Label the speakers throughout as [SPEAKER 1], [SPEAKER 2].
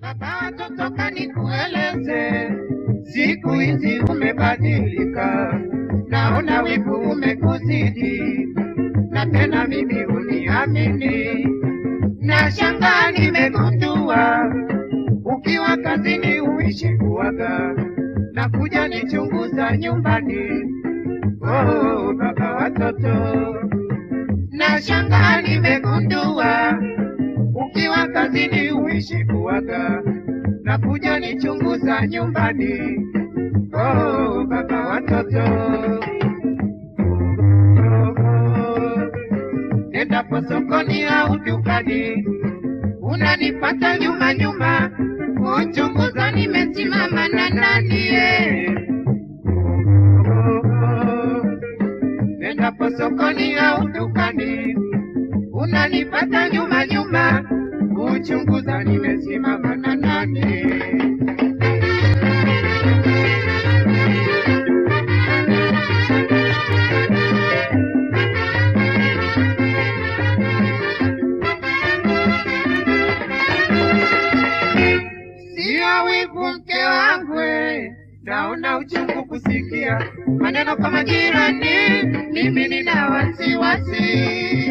[SPEAKER 1] Baba watoto nikueleze, siku hizi umebadilika, naona wivu umekuzidi, na tena mimi uniamini. Na shangaa nimegundua, ukiwa kazini uishi kuwaga, na kuja nichunguza nyumbani. Oh, baba watoto, na shangaa nimegundua ukiwa kazini uishi kuwaga na kuja nichunguza nyumbani. Oh, baba watoto, endapo sokoni au dukani unanipata nyuma nyuma, kuchunguza nimesimama na nani eh. Nendapo sokoni au dukani unanipata nyuma, kuchunguza nimesimama na nani. Sio wivu mke wangu, naona uchungu kusikia maneno kama jirani, mimi nina wasiwasi.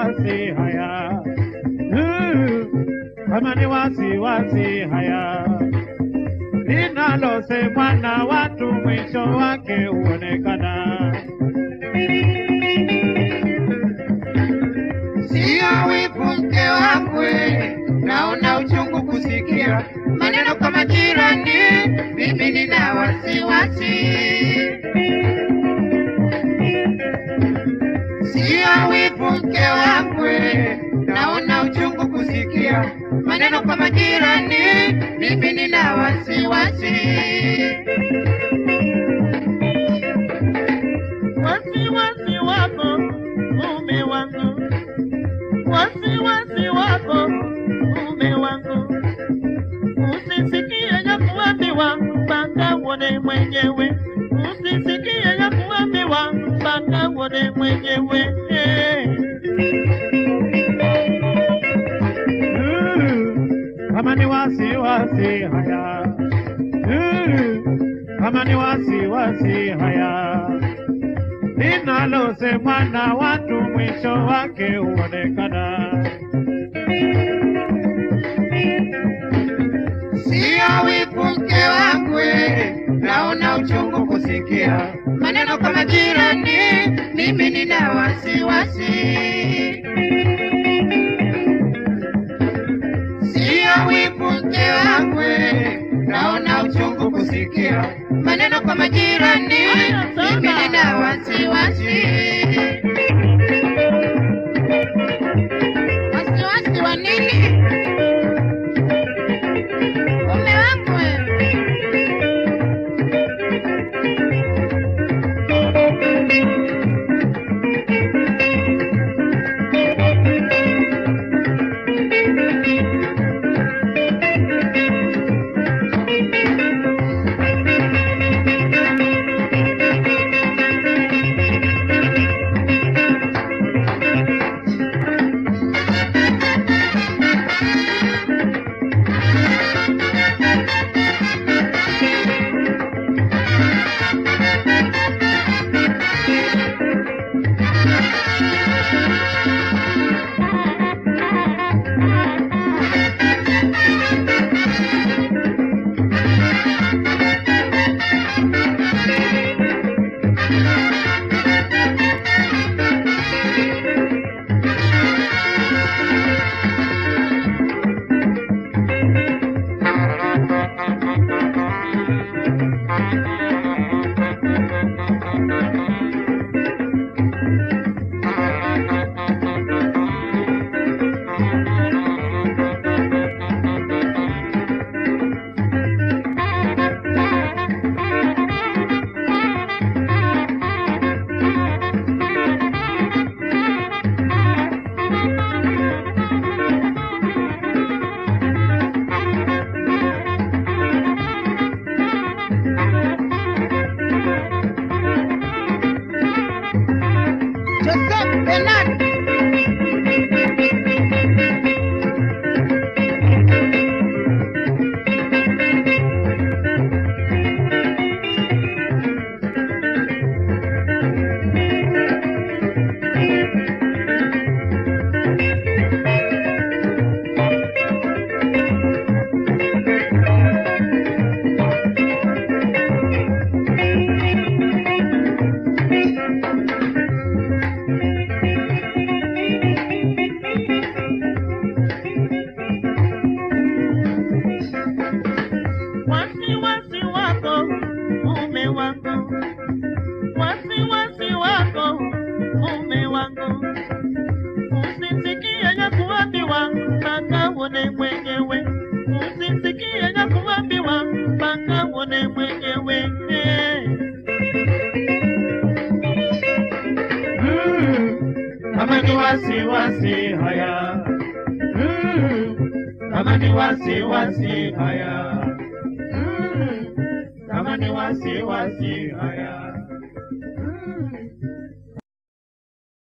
[SPEAKER 1] wasiwasi
[SPEAKER 2] haya. Kama ni wasiwasi haya. Linalosemwa na watu mwisho wake huonekana.
[SPEAKER 1] Sio wivu mke wangu, naona uchungu kusikia. Maneno kama jirani, mimi nina wasiwasi. Sio wivu mke wangu, naona uchungu kusikia. Maneno kwa majirani, mimi nina wasiwasi.
[SPEAKER 3] wasiwasi wako mume wangu, wasiwasi wako mume wangu, usisikie na kuambiwa mpaka mwenyewe, uone mwenyewe.
[SPEAKER 2] Kama ni wasiwasi haya kama ni wasiwasi haya linalosemwa na watu mwisho wake huonekana
[SPEAKER 1] kusikia maneno kama jirani, mimi nina wasiwasi. Sio wivu mke naona uchungu kusikia maneno kama jirani, mimi nina. Wasiwasi
[SPEAKER 3] uone mwenyewe, usisikie ya kuambiwa mpaka uone mwenyewe.
[SPEAKER 2] Mm, kama ni wasiwasi haya. Mm, kama ni wasiwasi haya. Mm, kama ni wasiwasi haya